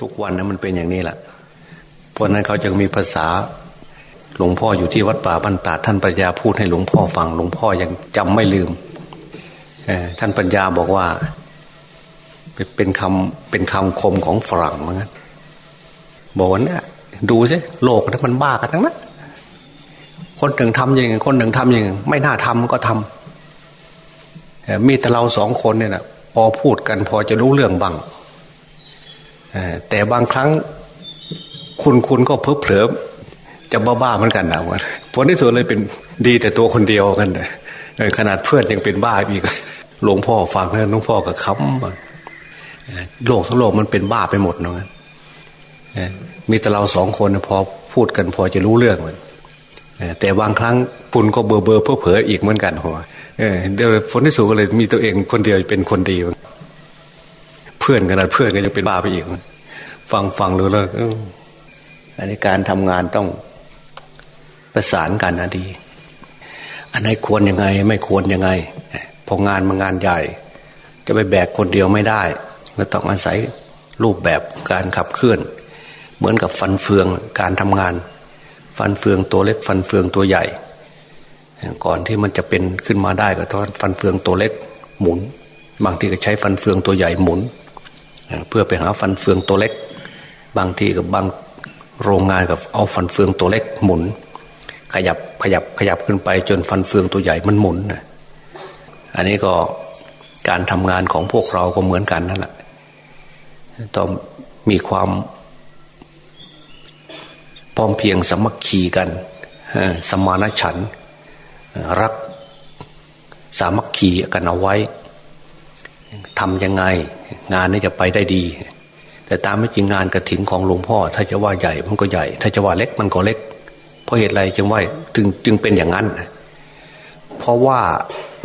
ทุกวันนะมันเป็นอย่างนี้แหละเพราะนั้นเขาจะมีภาษาหลวงพ่ออยู่ที่วัดป่าบรรดาท่านปัญญาพูดให้หลวงพ่อฟัง หลวงพ่อยังจำไม่ลืมท่านปัญญาบอกว่า เป็นคำเป็นคำคมของฝรั่งเหมือนกันบอกว่าเนี่ยดูสิโลกนั้นมันบ้ากันทั้งนั้นคนหนึ่งทำอย่างไงคนหนึ่งทำอย่างไงไม่น่าทำก็ทำมีแต่เราสองคนเนี่ยนะพอพูดกันพอจะรู้เรื่องบ้าง แต่บางครั้งคุณคุณก็เพ้อเผลอจะบ้าๆเหมือนกันนะวันผลที่สุดเลยเป็นดีแต่ตัวคนเดียวกันเลยขนาดเพื่อนยังเป็นบ้าอีกหลวงพ่อฟังแล้วหลวงพ่อก็ค้ำโลกทั้งโลกมันเป็นบ้าไปหมดเนาะมีแต่เราสองคนพอพูดกันพอจะรู้เรื่องมันแต่บางครั้งปุนก็เบอร์เบอร์เพื่อเผลออีกเหมือนกันหัวเดี๋ยวผลที่สุดก็เลยมีตัวเองคนเดียวเป็นคนดี เพื่อนกันนะเพื่อนก็ยังเป็นบ้าไปอีก ฟังฟังรู้แล้วอันนี้การทำงานต้องประสานกันนะดี อันไหนควรยังไง ไม่ควรยังไง พองานมางานใหญ่ จะไปแบกคนเดียวไม่ได้เราต้องอาศัยรูปแบบการขับเคลื่อน เหมือนกับฟันเฟืองการทำงาน ฟันเฟืองตัวเล็ก ฟันเฟืองตัวใหญ่ ก่อนที่มันจะเป็นขึ้นมาได้ก็ต้องฟันเฟืองตัวเล็กหมุน บางทีก็ใช้ฟันเฟืองตัวใหญ่หมุน เพื่อไปหาฟันเฟืองตัวเล็ก บางทีกับบางโรงงานกับเอาฟันเฟืองตัวเล็กหมุน ขยับขยับขยับขึ้นไปจนฟันเฟืองตัวใหญ่มันหมุนอันนี้ก็การทำงานของพวกเราก็เหมือนกันนั่นแหละต้องมีความพร้อมเพียงสมัคคีกันสมานฉัน รักสามัคคีกันเอาไว้ทำยังไง งานนี้จะไปได้ดี แต่ตามไม่จริงงานกระถิ่นของหลวงพ่อ ถ้าจะว่าใหญ่มันก็ใหญ่ ถ้าจะว่าเล็กมันก็เล็ก เพราะเหตุไรจึงว่าจึงจึงเป็นอย่างนั้น เพราะว่า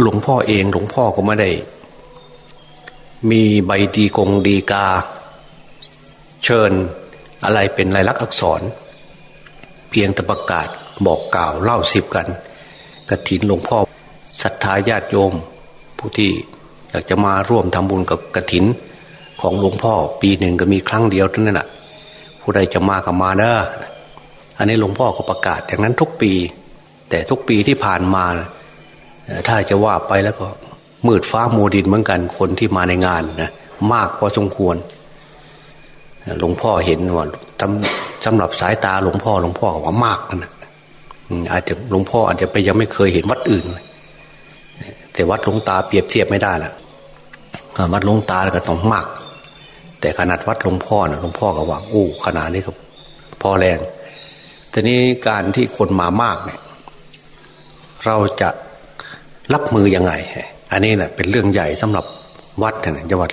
หลวงพ่อเองหลวงพ่อก็ไม่ได้ มีใบดีกงดีกา เชิญอะไรเป็นลายลักษณ์อักษร เพียงแต่ประกาศบอกกล่าวเล่าสิบกันกระถินหลวงพ่อศรัทธาญาติโยม ผู้ที่อยากจะมาร่วมทำบุญกับกระถิน ของหลวงพ่อ ปีหนึ่งก็มีครั้งเดียวเท่านั้นแหะผู้ใดจะมาก็มาเนอะอันนี้หลวงพ่อก็ประกาศอย่างนั้นทุกปี แต่ทุกปีที่ผ่านมา ถ้าจะว่าไปแล้วก็มืดฟ้ามูดินเหมือนกันคนที่มาในงานนะมากพอสมควรหลวงพ่อเห็นว่าสำหรับสายตาหลวงพ่อหลวงพ่อว่ามากนะอาจจะหลวงพ่ออาจจะไปยังไม่เคยเห็นวัดอื่น แต่วัดหลวงตาเปรียบเทียบไม่ได้ละวัดหลวงตาก็ต้องมาก แต่ขนาดวัดหลวงพ่อนะหลวงพ่อก็ว่าโอ้ขนาดนี้ก็พอแรงแต่นี้การที่คนมามากเนี่ย เราจะรับมือยังไง อันนี้นะ่ะ เป็นเรื่องใหญ่สำหรับวัดนะจังหวัด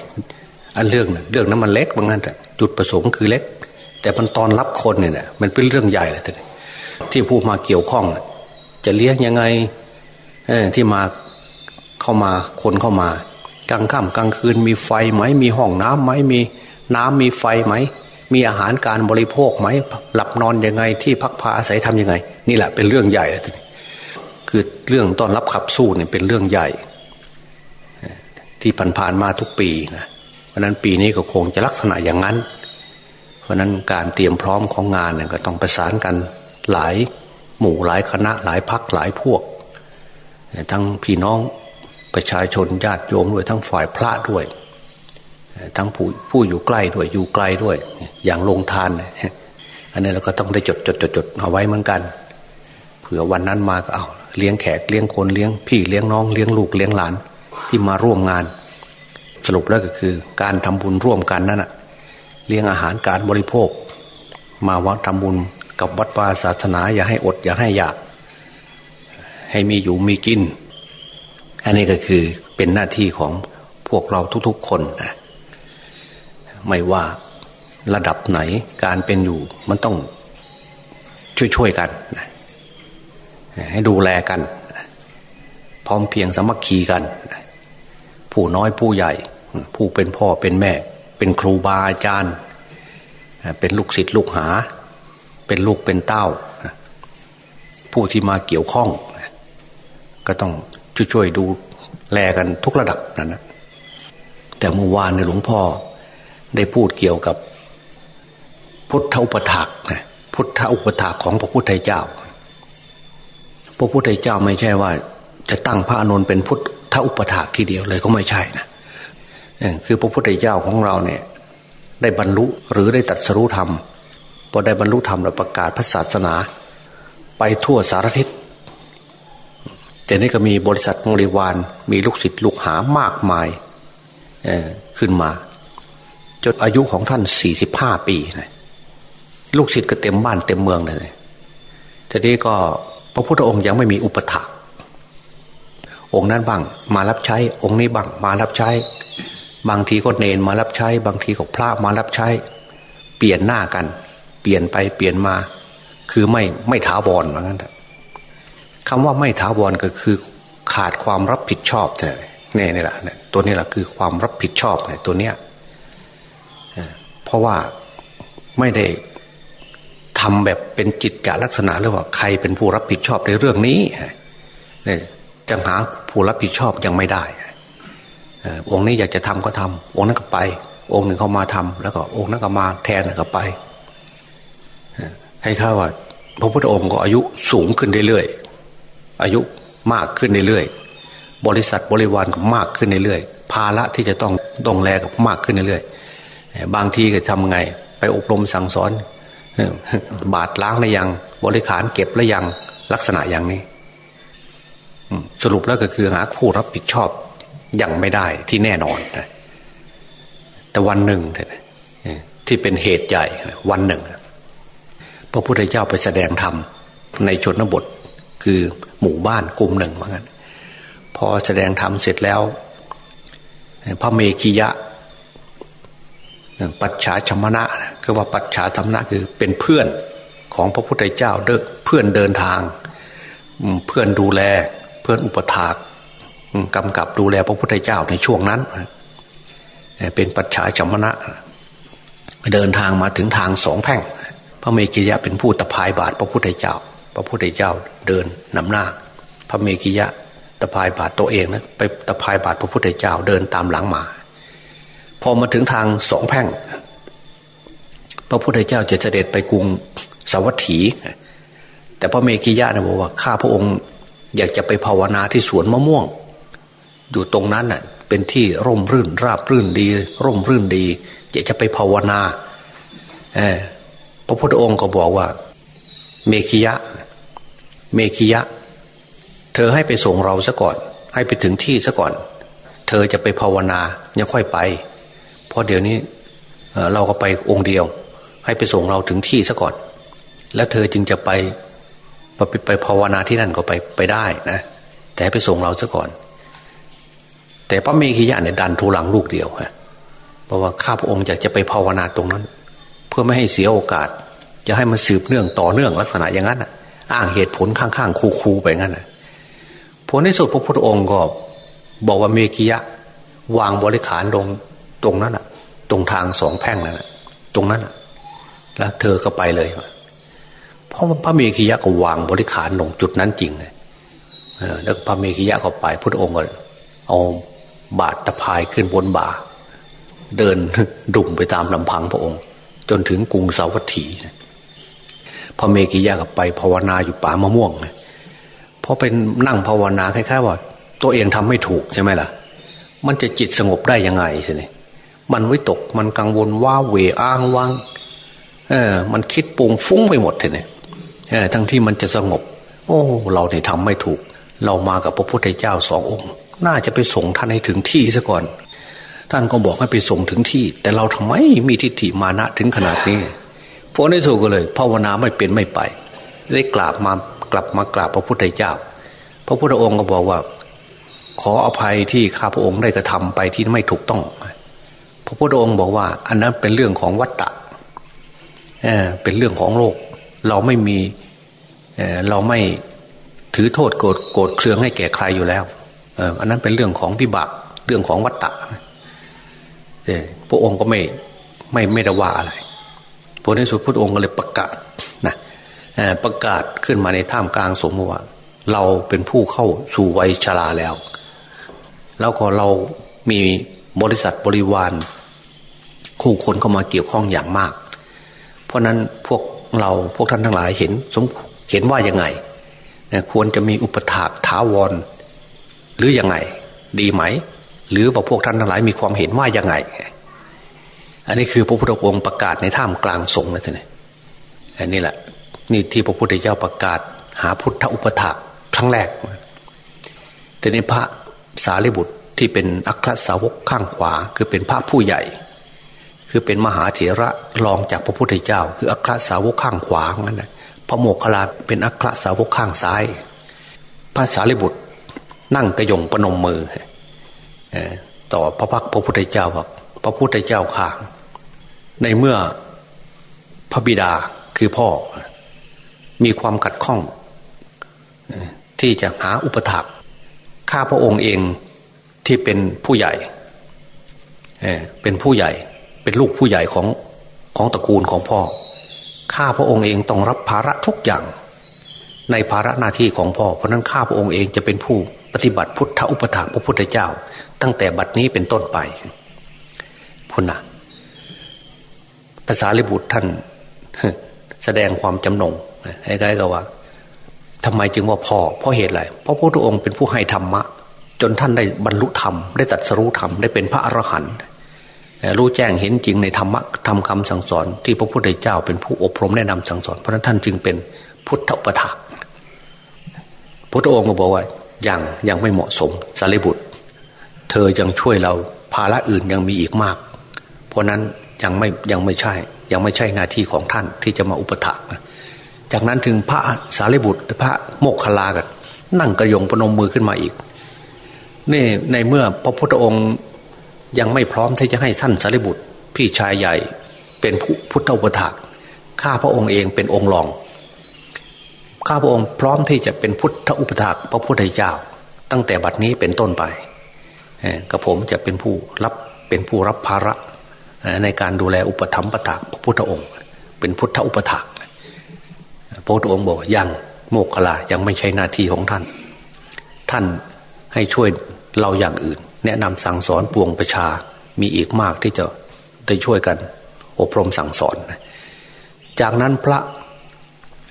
อันเรื่องนะเรื่องนั้นมันเล็กบางงั้นแต่จุดประสงค์คือเล็ก แต่มันตอนรับคนเนี่ยมันเป็นเรื่องใหญ่เลยทีที่ผู้มาเกี่ยวข้องจะเลี้ยงยังไงที่มาเข้ามาคนเข้ามา กลางค่ำกลางคืนมีไฟไหม มีห้องน้ำไหมมีน้ำมีไฟไหม มีอาหารการบริโภคไหม หลับนอนยังไงที่พักพาอาศัยทำยังไง นี่แหละเป็นเรื่องใหญ่ คือเรื่องต้อนรับขับสู้เนี่ยเป็นเรื่องใหญ่ ที่ผ่านๆมาทุกปีนะเพราะนั้นปีนี้ก็คงจะลักษณะอย่างนั้น เพราะนั้นการเตรียมพร้อมของงานเนี่ยก็ต้องประสานกันหลายหมู่หลายคณะหลายพักหลายพวก ทั้งพี่น้อง ประชาชนญาติโยมด้วยทั้งฝ่ายพระด้วย ทั้งผู้ผู้อยู่ใกล้ด้วยอยู่ไกลด้วย อย่างลงทาน อันนี้เราก็ต้องได้จดจดจดจดเอาไว้เหมือนกันเผื่อวันนั้นมาก็เอาเลี้ยงแขกเลี้ยงคนเลี้ยงพี่เลี้ยงน้องเลี้ยงลูกเลี้ยงหลานที่มาร่วมงาน สรุปแล้วก็คือ การทำบุญร่วมกันนั่นแหะเลี้ยงอาหารการบริโภค มาวัดทำบุญกับวัดวาศาสนา อย่าให้อดอย่าให้อยาก ให้มีอยู่มีกิน อันนี้ก็คือเป็นหน้าที่ของพวกเราทุกๆคนนะไม่ว่าระดับไหนการเป็นอยู่มันต้องช่วยๆกันนะให้ดูแลกัน พร้อมเพียงสมัคคีกัน ผู้น้อยผู้ใหญ่ ผู้เป็นพ่อเป็นแม่ เป็นครูบาอาจารย์ เป็นลูกศิษย์ลูกหา เป็นลูกเป็นเต้า ผู้ที่มาเกี่ยวข้อง ก็ต้อง ช่วยดูแลกันทุกระดับนั่นนะแต่เมื่อวานในหลวงพ่อได้พูดเกี่ยวกับ พุทธอุปถากนะพุทธอุปถากของพระพุทธเจ้า พระพุทธเจ้าไม่ใช่ว่า จะตั้งพระอนุนเป็นพุทธอุปถากทีเดียวเลยก็ไม่ใช่นะคือพระพุทธเจ้าของเราเนี่ย ได้บรรลุหรือได้ตัดสรู้ธรรมพอได้บรรลุธรรมแล้วประกาศพระศาสนา ไปทั่วสารทิศ แต่นี้ก็มีบริษัทบริวารมีลูกศิษย์ลูกหามากมายขึ้นมา จนอายุของท่านสี่สิบห้าปีนะลูกศิษย์ก็เต็มบ้านเต็มเมืองเลยทีนี้ก็พระพุทธองค์ยังไม่มีอุปถากองค์นั้นบ้างมารับใช้ องค์นี้บ้างมารับใช้ บางทีก็เนนมารับใช้ บางทีก็พระมารับใช้ เปลี่ยนหน้ากัน เปลี่ยนไปเปลี่ยนมา คือไม่ไม่ถาวรเหมือนกัน คำว่าไม่ถาวรก็คือขาดความรับผิดชอบแต่เนี่ยนี่แหละตัวนี้แหละคือความรับผิดชอบเนี่ยตัวเนี้ยเพราะว่าไม่ได้ทำแบบเป็นจิตจลักษณะหรือว่าใครเป็นผู้รับผิดชอบในเรื่องนี้เนี่ยจะหาผู้รับผิดชอบยังไม่ได้องค์นี้อยากจะทำก็ทำองค์นั้นก็ไป องค์หนึ่งเขามาทำแล้วก็องค์นั้นก็มาแทนก็ไปให้ข้าว่า พระพุทธองค์ก็อายุสูงขึ้นเรื่อยๆ อายุมากขึ้นเรื่อยๆบริษัทบริวารก็มากขึ้นเรื่อยๆภาระที่จะต้องต้องแลกับมากขึ้นเรื่อยๆบางทีก็ทำไง ไปอบรมสั่งสอน บาดล้างแล้วยัง บริขารเก็บแล้วยังลักษณะอย่างนี้สรุปแล้วก็คือหาผู้รับผิดชอบยังไม่ได้ที่แน่นอนแต่วันหนึ่งที่เป็นเหตุใหญ่วันหนึ่งพระพุทธเจ้าไปแสดงธรรมในชนบท คือหมู่บ้านกลุ่มหนึ่งเหมือนกันพอแสดงธรรมเสร็จแล้ว พระเมกิยะ ปัจฉาชมณะคือว่าปัจฉาธรรมณะคือเป็นเพื่อนของพระพุทธเจ้าเด้อเพื่อนเดินทาง เพื่อนดูแลเพื่อนอุปถากกำกับดูแลพระพุทธเจ้าในช่วงนั้น เป็นปัจฉาชมณะเดินทางมาถึงทางสองแพ่ง พระเมกิยะเป็นผู้ตะพายบาทพระพุทธเจ้า พระพุทธเจ้าเดินนำหน้า พระเมกิยะตะพายบาทตัวเองนะไปตะพายบาทพระพุทธเจ้าเดินตามหลังมา พอมาถึงทางสองแพ่ง พระพุทธเจ้าจะเสด็จไปกรุงสวัสถี แต่พระเมกิยะนะบอกว่าข้าพระองค์อยากจะไปภาวนาที่สวนมะม่วง อยู่ตรงนั้นน่ะเป็นที่ร่มรื่นราบรื่นดี ร่มรื่นดีอยากจะไปภาวนาเออพระพุทธองค์ก็บอกว่า เมกิยะ เมกิยะ เธอให้ไปส่งเราซะก่อน ให้ไปถึงที่ซะก่อน เธอจะไปภาวนายังค่อยไป เพราะเดี๋ยวนี้เราก็ไปองค์เดียว ให้ไปส่งเราถึงที่ซะก่อน แล้วเธอจึงจะไปไปไปภาวนาที่นั่นก็ไปไปได้นะแต่ไปส่งเราซะก่อน แต่พระเมขิยะเนี่ยดันทูหลังลูกเดียวฮะเพราะว่าข้าพระองค์อยากจะไปภาวนาตรงนั้น เพื่อไม่ให้เสียโอกาส จะให้มันสืบเนื่องต่อเนื่องลักษณะอย่างนั้นอะ อ้างเหตุผลข้างๆคูๆไปงั้นอะผลในสุดพระพุทธองค์ก็บอกว่าเมกิยะ วางบริขารลงตรงนั้นอะตรงทางสองแพ่งนั่นอะตรงนั้นอะแล้วเธอก็ไปเลยเพราะพระเมขียะก็วางบริขารลงจุดนั้นจริงเลยแล้วพระเมขียะก็ไปพุทธองค์ก็เอาบาดตะพายขึ้นบนบ่า เดินดุ่มไปตามลำพังพระองค์ จนถึงกรุงสาวัตถี พระเมขียะก็ไปภาวนาอยู่ป่ามะม่วงเพราะเป็นนั่งภาวนาคล้ายๆว่าตัวเองทำไม่ถูกใช่ไหมล่ะ มันจะจิตสงบได้ยังไงใช่ไหมมันวิตกมันกังวลว่าเวอ้างวังเออ มันคิดปุงฟุ้งไปหมดเลยเนี่ยทั้งที่มันจะสงบ โอ้ เราเนี่ยทำไม่ถูก เรามากับพระพุทธเจ้าสององค์ น่าจะไปส่งท่านให้ถึงที่ซะก่อน ท่านก็บอกให้ไปส่งถึงที่ แต่เราทำไมมีทิฏฐิมานะถึงขนาดนี้ พระในสุก็เลยภาวนาไม่เป็นไม่ไป ได้กราบมากลับมากราบพระพุทธเจ้า พระพุทธองค์ก็บอกว่า ขออภัยที่ข้าพระองค์ได้กระทำไปที่ไม่ถูกต้อง พระพุทธองค์บอกว่า อันนั้นเป็นเรื่องของวัตตะเเป็นเรื่องของโลก เราไม่มีเเราไม่ถือโทษโกรธโกรธเครืองให้แก่ใครอยู่แล้วอันนั้นเป็นเรื่องของวิบากเรื่องของวัตตะแต่พระองค์ก็ไม่ไม่ไม่ได้ว่าอะไร พระในสุดพระองค์ก็เลยประกาศนะประกาศขึ้นมาในท่ามกลางสมมติว่า เราเป็นผู้เข้าสู่วัยชราแล้ว แล้วก็เรามีบริษัทบริวาร คู่คนเข้ามาเกี่ยวข้องอย่างมาก เพราะนั้นพวกเราพวกท่านทั้งหลายเห็นสมเห็นว่ายังไง ควรจะมีอุปถากถาวร หรือยังไง ดีไหม หรือว่าพวกท่านทั้งหลายมีความเห็นว่ายังไง อันนี้คือพระพุทธองค์ประกาศในท่ามกลางสงฆ์นะท่านอันนี้แหละนี่ที่พระพุทธเจ้าประกาศ หาพุทธอุปถาครั้งแรกแต่ในพระสารีบุตรที่เป็นอัครสาวกข้างขวา คือเป็นพระผู้ใหญ่ คือเป็นมหาเถระรองจากพระพุทธเจ้า คืออัครสาวกข้างขวางั้นนะพระโมคคัลลาเป็นอัครสาวกข้างซ้าย พระสารีบุตรนั่งกระยงประนมมือต่อพระพักพระพุทธเจ้าครับพระพุทธเจ้าข่า ในเมื่อพระบิดาคือพ่อ มีความขัดข้อง ที่จะหาอุปถัมภ์ข้าพระองค์เองที่เป็นผู้ใหญ่เป็นผู้ใหญ่ เป็นลูกผู้ใหญ่ของของตระกูลของพ่อ ข้าพระองค์เองต้องรับภาระทุกอย่าง ในภาระหน้าที่ของพ่อ เพราะนั้นข้าพระองค์เองจะเป็นผู้ปฏิบัติพุทธอุปถัมภ์พระพุทธเจ้า ตั้งแต่บัดนี้เป็นต้นไป พุนนะ ภาษาลิบุตรท่าน แสดงความจำนงให้ใกล้กับว่าทำไมจึงว่าพ่อเพราะเหตุอะไรเพราะพระพุทธองค์เป็นผู้ให้ธรรมะ จนท่านได้บรรลุธรรม ได้ตัดสรู้ธรรม ได้เป็นพระอรหันต์รู้แจ้งเห็นจริงในธรรมะทำคำสั่งสอน ที่พระพุทธเจ้าเป็นผู้อบรมแนะนำสั่งสอน เพราะนั้นท่านจึงเป็นพุทธอุปถาพระองค์ก็บอกว่ายังยังไม่เหมาะสมสารีบุตร เธอยังช่วยเราภาระอื่นยังมีอีกมาก เพราะนั้น ยังไม่ยังไม่ใช่ ยังไม่ใช่หน้าที่ของท่านที่จะมาอุปถัมภ์จากนั้นถึงพระสารีบุตรพระโมกขลากันนั่งกระยงปนมมือขึ้นมาอีกนี่ในเมื่อพระพุทธองค์ยังไม่พร้อมที่จะให้ท่านสารีบุตร พี่ชายใหญ่เป็นพุทธอุปถากข้าพระองค์เองเป็นองค์รอง ข้าพระองค์พร้อมที่จะเป็นพุทธอุปถากพระพุทธเจ้า ตั้งแต่บัดนี้เป็นต้นไปกับผมจะเป็นผู้รับเป็นผู้รับภาระ ในการดูแลอุปถัมภ์ปถากพระพุทธองค์ เป็นพุทธอุปถากพระพุทธองค์บอกยังโมกขลายังไม่ใช่หน้าที่ของท่าน ท่านให้ช่วยเราอย่างอื่น แนะนำสั่งสอนปวงประชามีอีกมากที่จะได้ช่วยกัน อบรมสั่งสอน จากนั้นพระ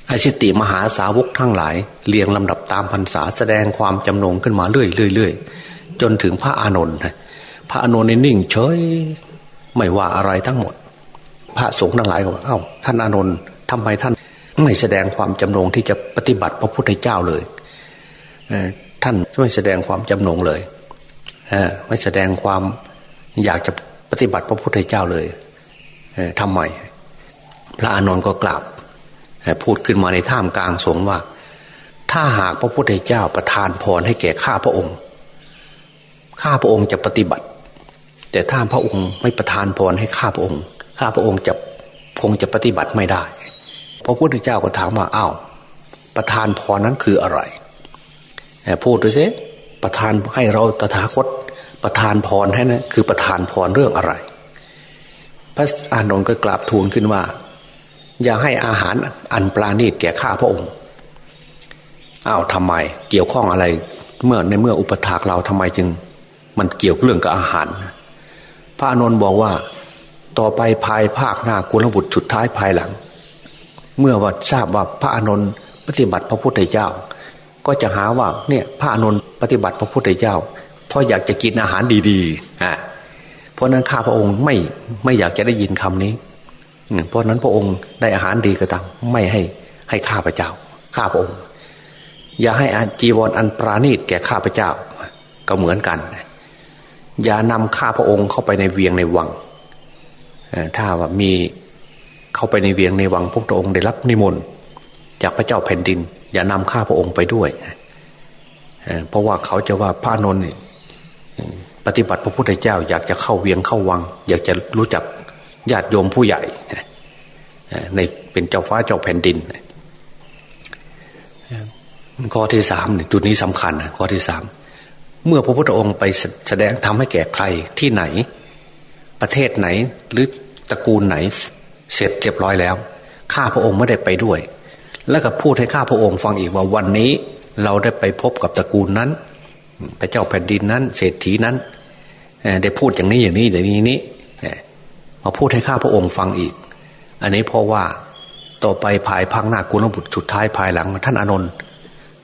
อชิติมหาสาวกทั้งหลาย เรียงลำดับตามพรรษาแสดงความจำนงขึ้นมาเรื่อยๆจนถึงพระอานนท์พระอานนท์นิ่งเฉย ไม่ว่าอะไรทั้งหมด พระสงฆ์ทั้งหลายก็บอกเอ้าท่านอานนท์ทำไมท่านไม่แสดงความจำนงที่จะปฏิบัติพระพุทธเจ้าเลยท่านไม่แสดงความจำนงเลยไม่แสดงความอยากจะปฏิบัติพระพุทธเจ้าเลยทำไมพระอานนท์ก็กล่าวพูดขึ้นมาในท่ามกลางสงฆ์ว่า ถ้าหากพระพุทธเจ้าประทานพรให้แก่ข้าพระองค์ ข้าพระองค์จะปฏิบัติ แต่ถ้าพระองค์ไม่ประทานพรให้ข้าพระองค์ ข้าพระองค์จะคงจะปฏิบัติไม่ได้ พระพุทธเจ้าก็ถามว่าอ้าวประทานพรนั้นคืออะไรพูดดูสิประทานให้เราตถาคตประทานพรให้นะคือประทานพรเรื่องอะไร พระอานนท์ก็กราบทูลขึ้นว่า อย่าให้อาหารอันปลาณีตแก่ข้าพระองค์อ้าวทำไมเกี่ยวข้องอะไร เมื่อในเมื่ออุปถากเราทำไมจึง มันเกี่ยวเรื่องกับอาหาร พระอนุนบอกว่า ต่อไปภายภาคหน้ากุลบุตรสุดท้ายภายหลัง เมื่อว่าทราบว่าพระอนุนปฏิบัติพระพุทธเจ้า ก็จะหาว่าเนี่ยพระอนุนปฏิบัติพระพุทธเจ้า เพราะอยากจะกินอาหารดีๆอ่าเพราะนั้นข้าพระองค์ไม่ไม่อยากจะได้ยินคำนี้เพราะนั้นพระองค์ได้อาหารดีก็ตามไม่ให้ให้ข้าพระเจ้า ข้าพระองค์ อย่าให้อาจีวรออันปราณีตแก่ข้าพระเจ้า ก็เหมือนกัน อย่านำข้าพระองค์เข้าไปในเวียงในวังถ้าว่ามีเข้าไปในเวียงในวังพระองค์ได้รับนิมนต์จากพระเจ้าแผ่นดิน อย่านำข้าพระองค์ไปด้วยเพราะว่าเขาจะว่าพระนนท์ปฏิบัติพระพุทธเจ้า อยากจะเข้าเวียงเข้าวัง อยากจะรู้จักญาติโยมผู้ใหญ่ในเป็นเจ้าฟ้าเจ้าแผ่นดิน ข้อที่สามจุดนี้สำคัญข้อที่สาม เมื่อพระพุทธองค์ไปแสดงทำให้แก่ใครที่ไหน ประเทศไหนหรือตระกูลไหนเสร็จเรียบร้อยแล้ว ข้าพระองค์ไม่ได้ไปด้วย แล้วก็พูดให้ข้าพระองค์ฟังอีกว่าวันนี้เราได้ไปพบกับตระกูลนั้น พระเจ้าแผ่นดินนั้น เศรษฐีนั้นได้พูดอย่างนี้อย่างนี้อย่างนี้นี้มาพูดให้ข้าพระองค์ฟังอีก อันนี้เพราะว่าต่อไปภายพังหน้ากุลบุตรสุดท้ายภายหลังท่านอนนท์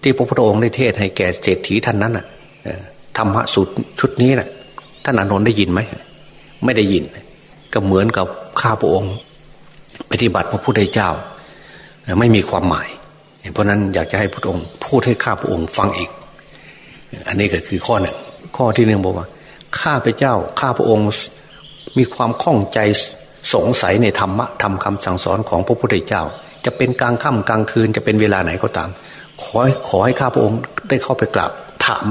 ที่พระพุทธองค์ได้เทศให้แก่เศรษฐีท่านนั้นน่ะ ธรรมะสุดชุดนี้น่ะท่านอนนท์ได้ยินไหมไม่ได้ยิน ก็เหมือนกับข้าพระองค์ ปฏิบัติพระพุทธเจ้า ไม่มีความหมาย เพราะนั้นอยากจะให้พระองค์ พูดให้ข้าพระองค์ฟังอีก อันนี้ก็คือข้อหนึ่งข้อที่หนึ่งบอกว่า ข้าพเจ้า ข้าพระองค์มีความข้องใจสงสัยในธรรมะทำคำสั่งสอนของพระพุทธเจ้า จะเป็นกลางค่ำกลางคืนจะเป็นเวลาไหนก็ตาม ขอขอให้ข้าพระองค์ได้เข้าไปกราบถาม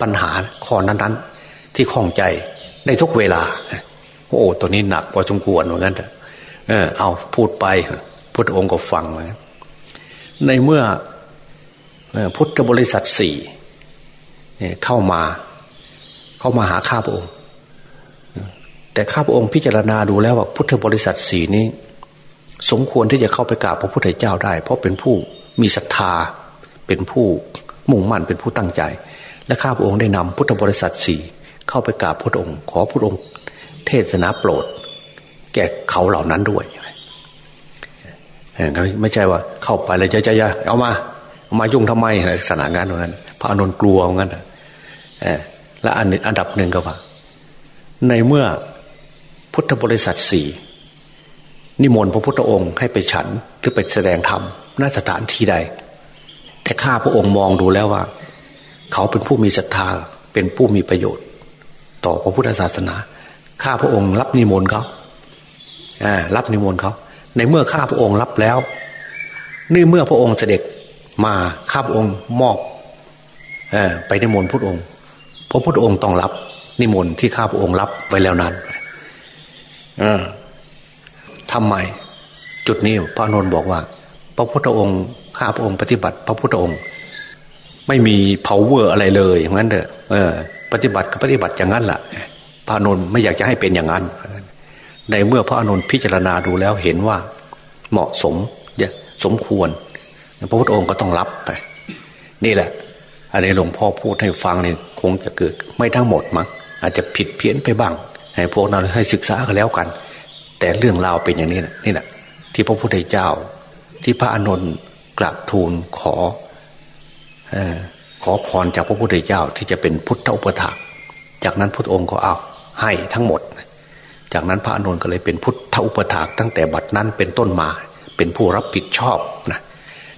ปัญหาข้อนั้นๆ ที่ข้องใจในทุกเวลา โอ้ตัวนี้หนักพอสมควรเหมือนกันเออเอาพูดไปพุทธองค์ก็ฟังนในเมื่อพุทธบริษัทสี่เข้ามา เข้ามาหาข้าพระองค์ แต่ข้าพระองค์พิจารณาดูแล้วว่าพุทธบริษัทสี่นี้ สมควรที่จะเข้าไปกราบพระพุทธเจ้าได้ เพราะเป็นผู้มีศรัทธาเป็นผู้มุ่งมั่นเป็นผู้ตั้งใจ และข้าพระองค์ได้นำพุทธบริษัทสี่เข้าไปกราบพระองค์ ขอพระองค์เทศนาโปรด แก่เขาเหล่านั้นด้วยไม่ใช่ว่าเข้าไปเลยจะจะจะเอามาเอามายุ่งทำไมลักษณะงานเหมือนกันพระอนุนกลัวเหมือนกันและอันดับหนึ่งก็ว่า ในเมื่อพุทธบริษัทสี่นิมนต์พระพุทธองค์ให้ไปฉันหรือไปแสดงธรรมณสถานที่ใด แต่ข้าพระองค์มองดูแล้วว่า เขาเป็นผู้มีศรัทธาเป็นผู้มีประโยชน์ ต่อพระพุทธศาสนา ข้าพระองค์รับนิมนต์เขารับนิมนต์เขาในเมื่อข้าพระองค์รับแล้วนี่เมื่อพระองค์เสด็จมาข้าพระองค์มอบไปนิมนต์พระองค์พระพุทธองค์ต้องรับ นิมนต์ที่ข้าพระองค์รับไว้แล้วนั้นทำไมจุดนี้พระนนท์บอกว่า พระพุทธองค์ข้าพระองค์ปฏิบัติ พระพุทธองค์ ไม่มี power อะไรเลยอย่างนั้นเถอะเออ ปฏิบัติก็ปฏิบัติอย่างนั้นแหละพระนนท์ไม่อยากจะให้เป็นอย่างนั้น ในเมื่อพระอนุนพิจารณาดูแล้วเห็นว่าเหมาะสมสมควร พระพุทธองค์ก็ต้องรับไป นี่แหละ อันนี้หลวงพ่อพูดให้ฟังเนี่ยคงจะเกิด ไม่ทั้งหมดมั้งอาจจะผิดเพี้ยนไปบ้าง ให้พวกเราให้ศึกษากันแล้วกัน แต่เรื่องราวเป็นอย่างนี้นะนี่แหละที่พระพุทธเจ้า ที่พระอนุนกราบทูลขอ ขอพรจากพระพุทธเจ้าที่จะเป็นพุทธอุปถาจากนั้นพุทธองค์ก็เอาให้ทั้งหมด จากนั้นพระอนุนก็เลยเป็นพุทธอุปถาตั้งแต่บัดนั้นเป็นต้นมา เป็นผู้รับผิดชอบนะ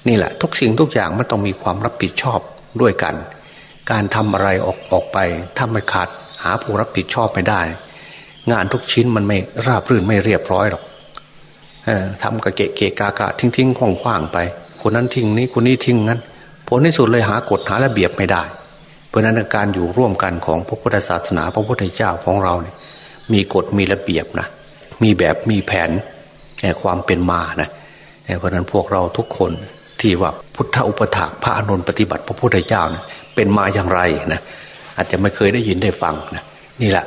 นี่แหละทุกสิ่งทุกอย่างมันต้องมีความรับผิดชอบด้วยกัน การทำอะไรออกออกไปถ้าไม่ขาดหาผู้รับผิดชอบไม่ได้ งานทุกชิ้นมันไม่ราบรื่นไม่เรียบร้อยหรอกทำกะเกะเกะกากะทิ้งทิ้งคว่างคว่างไป คนนั้นทิ้งนี้คนนี้ทิ้งงั้น ผลที่สุดเลยหากฎหาระเบียบไม่ได้ เพราะนั้นการอยู่ร่วมกันของพระพุทธศาสนาพระพุทธเจ้าของเราเนี่ยมีกฎมีระเบียบนะมีแบบมีแผนแห่ความเป็นมานะเพราะนั้นพวกเราทุกคนที่ว่าพุทธอุปถากพระอนุนปฏิบัติพระพุทธเจ้านะเป็นมาอย่างไรนะอาจจะไม่เคยได้ยินได้ฟังนะนี่แหละ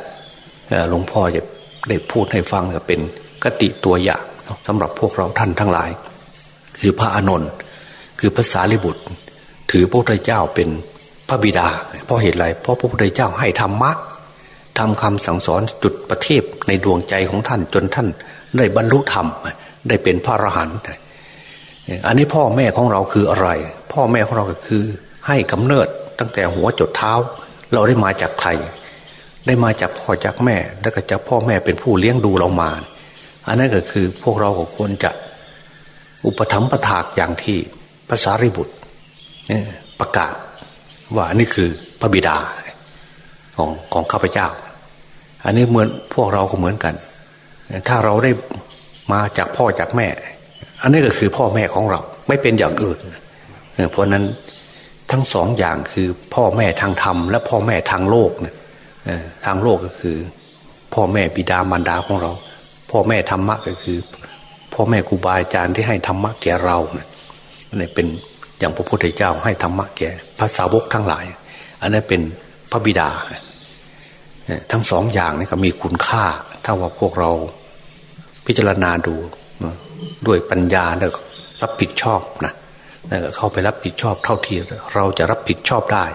หลวงพ่อจะได้พูดให้ฟังก็เป็นกติตัวอย่างสำหรับพวกเราท่านทั้งหลาย คือพระอานนคือภาษาลิบุตร ถือพระพุทธเจ้าเป็นพระบิดา เพราะเหตุไรเพราะพระพุทธเจ้าให้ธรรมะทำคำสั่งสอนจุดประทีปในดวงใจของท่านจนท่านได้บรรลุธรรม ได้เป็นพระอรหันต์อันนี้พ่อแม่ของเราคืออะไร พ่อแม่ของเราก็คือ ให้กำเนิดตั้งแต่หัวจดเท้า เราได้มาจากใคร ได้มาจากพ่อจากแม่ แล้วก็จากพ่อแม่เป็นผู้เลี้ยงดูเรามา อันนั้นก็คือพวกเราก็ควรจะอุปถัมภ์ประถากอย่างที่ภาษาริบุตร ประกาศว่านี่คือพระบิดาของของข้าพเจ้า อันนี้เหมือนพวกเราก็เหมือนกัน ถ้าเราได้มาจากพ่อจากแม่ อันนี้ก็คือพ่อแม่ของเรา ไม่เป็นอย่างอื่น เพราะนั้นทั้งสองอย่างคือพ่อแม่ทางธรรม และพ่อแม่ทางโลกเนี่ยทางโลกก็คือ พ่อแม่บิดามารดาของเรา พ่อแม่ธรรมะก็คือ พ่อแม่ครูบาอาจารย์ที่ให้ธรรมะแก่เราเนี่ยเป็น อย่างพระพุทธเจ้าให้ธรรมะแก่พระสาวกทั้งหลาย อันนั้นเป็นพระบิดา ทั้งสองอย่างนี่ก็มีคุณค่า ถ้าว่าพวกเราพิจารณาดูด้วยปัญญาแล้วรับผิดชอบนะเข้าไปรับผิดชอบเท่าที่เราจะรับผิดชอบได้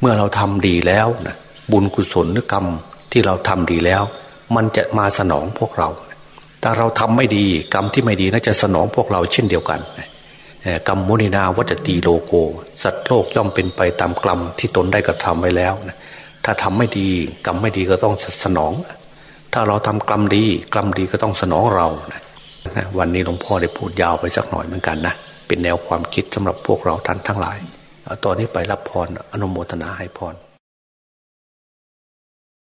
เมื่อเราทำดีแล้วนะบุญกุศลหรือกรรมที่เราทำดีแล้ว มันจะมาสนองพวกเราถถ้าเราทำไม่ดีกรรมที่ไม่ดีน่าจะสนองพวกเราเช่นเดียวกัน กรรมมุนินาวัตตีโลโก สัตว์โลกย่อมเป็นไปตามกรรมที่ตนได้กระทำไว้แล้วนะถ้าทำไม่ดีกรรมไม่ดีก็ต้องสนอง ถ้าเราทำกรรมดีกรรมดีก็ต้องสนองเรานะวันนี้หลวงพ่อได้พูดยาวไปสักหน่อยเหมือนกันนะเป็นแนวความคิดสำหรับพวกเราท่านทั้งหลายตอนนี้ไปรับพรอนุโมทนาให้พร